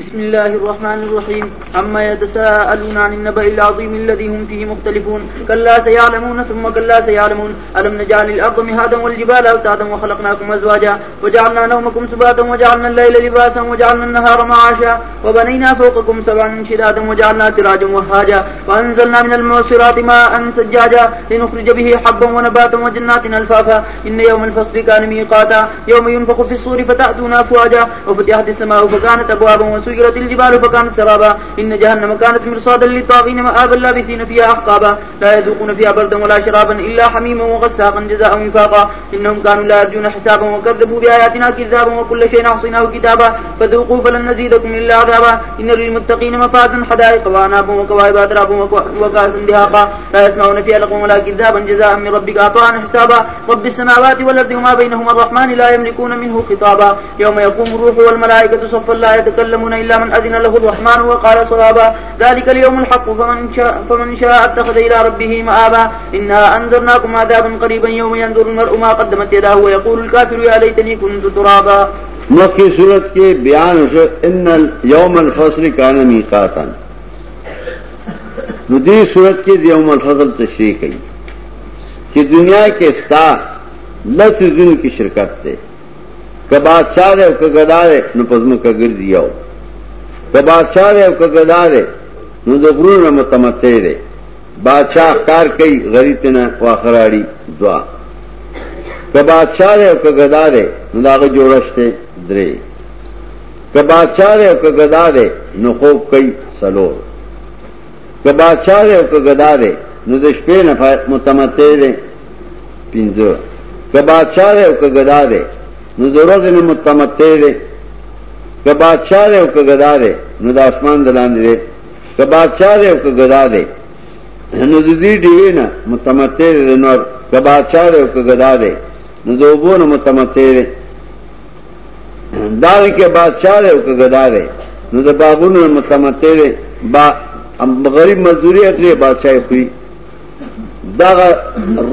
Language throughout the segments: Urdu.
بسم الله الرحمن الرحيم. عما يتساءلون عن النبأ العظيم الذي هم فيه مختلفون. كلا سيعلمون ثم كلا سيعلمون. ألم نجعل الأرض مهادا والجبال أوتادا وخلقناكم أزواجا. وجعلنا نومكم سباتا وجعلنا الليل لباسا وجعلنا النهار معاشا. وبنينا فوقكم سبعا شدادا وجعلنا سراجا وهاجا. وأنزلنا من المعصرات ماء سجاجا لنخرج به حبا ونباتا وجنات ألفافا. إن يوم الفصل كان ميقاتا. يوم ينفق في الصور فتأتون أفواجا وفتحت السماء فكانت أبوابا وسيرت الجبال فكانت سرابا إن جهنم كانت مرصادا للطاغين مآبا لابثين فيها أحقابا لا يذوقون فيها بردا ولا شرابا إلا حميما وغساقا جزاء وفاقا. إنهم كانوا لا يرجون حسابا وكذبوا بآياتنا كذابا وكل شيء أحصيناه كتابا فذوقوا فلن نزيدكم إلا عذابا. إن للمتقين مفازا حدائق وأعنابا وكواعب أترابا وكأسا دهاقا لا يسمعون فيها لغوا ولا كذابا جزاء من ربك عطاء حسابا. رب السماوات والأرض وما بينهما الرحمن لا يملكون منه خطابا. يوم يقوم الروح والملائكة صفا لا يتكلمون إلا من أذن له الرحمن وقال صوابا. ذلك اليوم الحق. فمن شاء, فمن شاء اتخذ إلى ربه مآبا. إنا أنذرناكم عذابا قريبا يوم ينظر المرء ما قدمت يداه ويقول الكافر يا ليتني كنت ترابا. مکی صورت کے بیان ان یوم الفصل کا نمی قاتن ندی صورت کے یوم الفصل تشریح کی. کہ دنیا کے ستا لس دن کی شرکت تھے ک بادشاہ رے ک گدا رے نو پزم کا گر دیا ہو ک بادشاہ رے ک گدا رے نو دغرو نہ متمتے رے بادشاہ کار کئی غریب نہ واخراڑی دعا. ک بادشاہ رے ک گدا رے نو داغ جوڑشتے درے ک بادشاہ رے ک گدا رے نو خوب کئی سلور ک بادشاہ رے ک گدا رے نو د شپې نه متمته رے پینځه ک بادشاہ رے ک گدا رے نو ضرورت نے متمتے دے کہ بادشاہ دے کہ گدا دے، نو دا آسمان دلان دے۔ کہ بادشاہ دے کہ گدا دے۔ نو دی ڈی نا متمتے دے نور کہ بادشاہ دے کہ گدا دے۔ نو دو بو نو متمتے دے۔ دار کے بادشاہ دے کہ گدا دے۔ نو دا باغون نو متمتے دے۔ با غریب مزدوری اخلی بادشاہ کوئی دا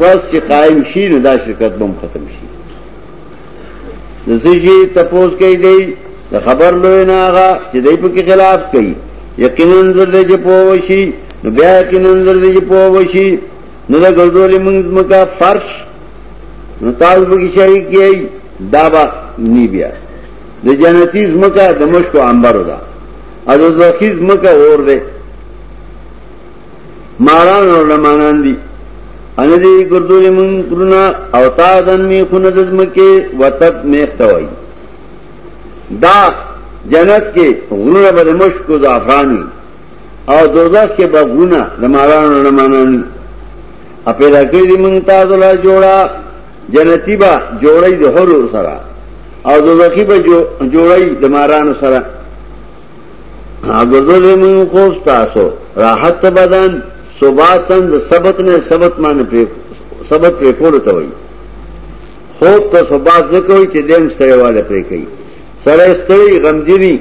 رس چی قائم شی نو دا شرکت بم ختم شی۔ نسی نسیشی جی تپوس کئی دی دا خبر لوئی ناغا چی دی پا کی خلاف کئی. یقین انظر دی جی پووشی، نو بیا یقین انظر دی جی پووشی، نو دا گردولی منگز مکا فرش، نو تاز پا کی شریک کئی دابا نی بیا. دا جنتیز مکا دا مشکو عمبرو دا. از از وخیز مکا اور دے. ماران اور لمانان دی. ان دې ګردولې مون کړنا او دن می خون دزم کې وتب میختوي دا جنت کې غرونه به مشک او زعفرانی او دوزخ کې به غرونه د مارانو نه مانانی ا پیدا کړی دې جنتی با جوړی د هرو سره او دوزخی با به جوړی د مارانو سره اګردولې مون خوښ تاسو راحت بدن سباتن سبت نے سبت مان سبت پہ کول تو خوب تو سبات ذکر ہوئی کہ دیم سرے والے پہ کئی سر استری غمجنی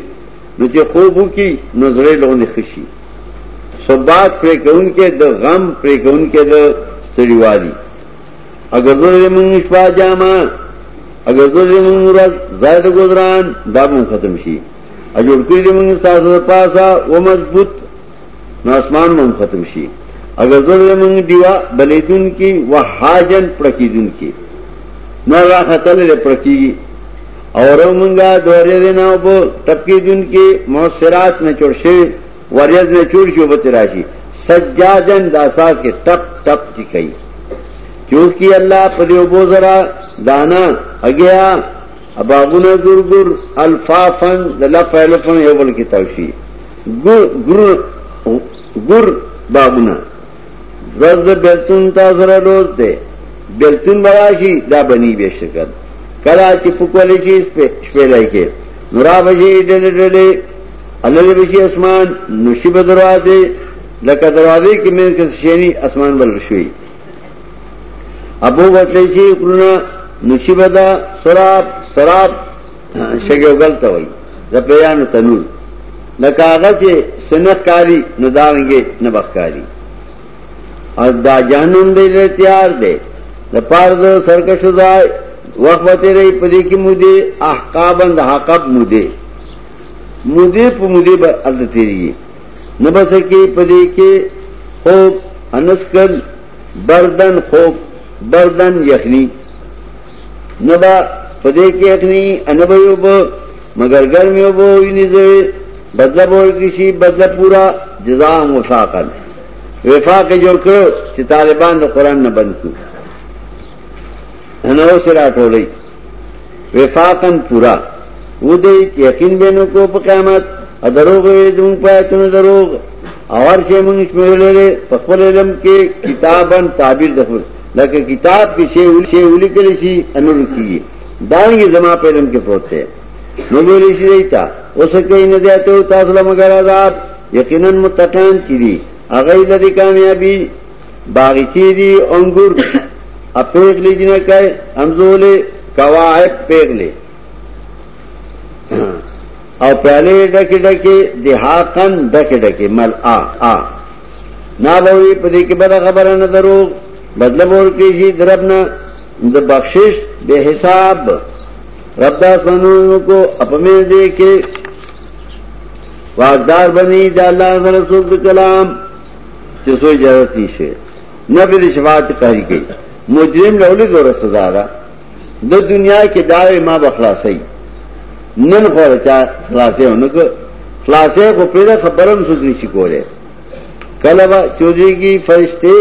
نو چې خوب کی نو زړه لونه خشي سبات پرې کون کې د غم پرې کون کې د ستړيوالي اگر زه موږ شپه جاما اگر زه موږ ورځ زائد گزاران دا مون ختم شي. اجور کړی موږ تاسو پاسا و مضبوط، نو اسمان مون ختم شي. اگر زمنگ دیوا بلیدن کی وہ ہاجن پرکیدن کی نہ راختل پرکی گی اور منگا دورے دینا وہ ٹپکی دن کی موسرات میں چڑشے وریز میں چوڑ شو بت راشی۔ سجاجن داساس کے ٹپ ٹپ کی کئی۔ کیونکہ اللہ پدیو بو ذرا دانا اگیا اباغن گر گر الفافن لف الفن یوبل کی توشی۔ گر گر گر بابنا رز بیلتون تا سره روز ده بیلتون براشی، دا بنی بے شکل کلا چی پکولی چیز پہ شپیلائی که نورا بشی جی ڈلی ڈلی، اللہ بشی اسمان نشی بدروازے لکه دروازے کی من کس شینی اسمان بل شوی ابو بطلی جی چی قرنا نشی بدا سراب سراب شگیو گلتا وی دا تنور لکه آغا چی سنخ کاری، نو دارنگی نبخ کاری۔ اور دا جانم دے تیار دے۔ دا پار دا سرکش دائے وقت بتے رہی پدی کی مودے احقابند حقب مودے۔ مدے پہ مدے ارد تیری نہ بس کے پدے کے خوب انسکل بردن خوب، بردن یخنی۔ نبا پدے کے یخنی انب مگر گرمی بو بدلا بول کسی بدلا پورا جزام وفاقن وفاق جوڑ کرو کہ طالبان قرآن نہ بند کیوں نو سے راٹو وفاقن پورا۔ وہ دے یقین بینوں کو قیامت ادروگ پائے تم دروگ اور سے منگ اس لے لے پکول علم کے کتابن تعبیر دفر لیکن کتاب کی شے اولی کے لیے انور کیے دان کی۔ جمع پہ علم کے پروتے نو بولی سی رہی تھا وہ سکے نہ دیتے ہو تاثلہ مگر آزاد یقیناً متقین کی دی اگئی لدی کامیابی باغیچی دی انگور۔ اب پیغ لی جنہیں کہے امزولے قواعب پیغ لے اور پہلے ڈکے ڈکے دیہاقن ڈکے ڈکے مل آ آ۔ نہ بوئی پدی کے بدا خبر نہ دروگ بدل بول کے جی درب نہ بخشش بے حساب۔ ربداس منو کو اپنے دے کے واغدار بنی دا اللہ رسول کلام چسوئی ضرورت نیشے نہ پھر شفاعت کہی گئی مجرم لولی دو رسدارا دو دنیا کے دعوے ماں بخلا نن خور چا خلاصے ہونے کو خلاصے کو پیدا خبرم سوچنی سکو رہے کل چودھری کی فرشتے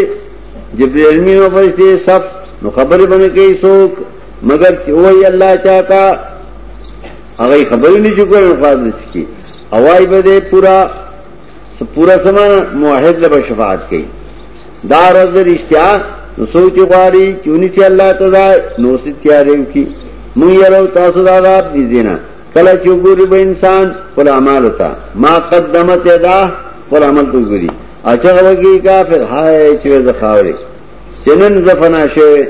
جب علمی میں فرشتے سب نو خبر بنے گئی سوکھ مگر وہی اللہ چاہتا اگر خبر ہی نہیں چکو نفاذ نہیں سکی اوائی بدے پورا پورا سمان معاہد لب شفاعت کی دار ازر اشتہار نو سوچ غاری، چونی تھی اللہ تدا نو سی تیارے کی. من یرو تاسو دادا دی دینا کلا چوگوری با انسان، پل عمال ہوتا ما قدمت ادا پل عمل تو گری اچھا غوگی کافر، ہائے چوے زخاورے چنن زفنا شوے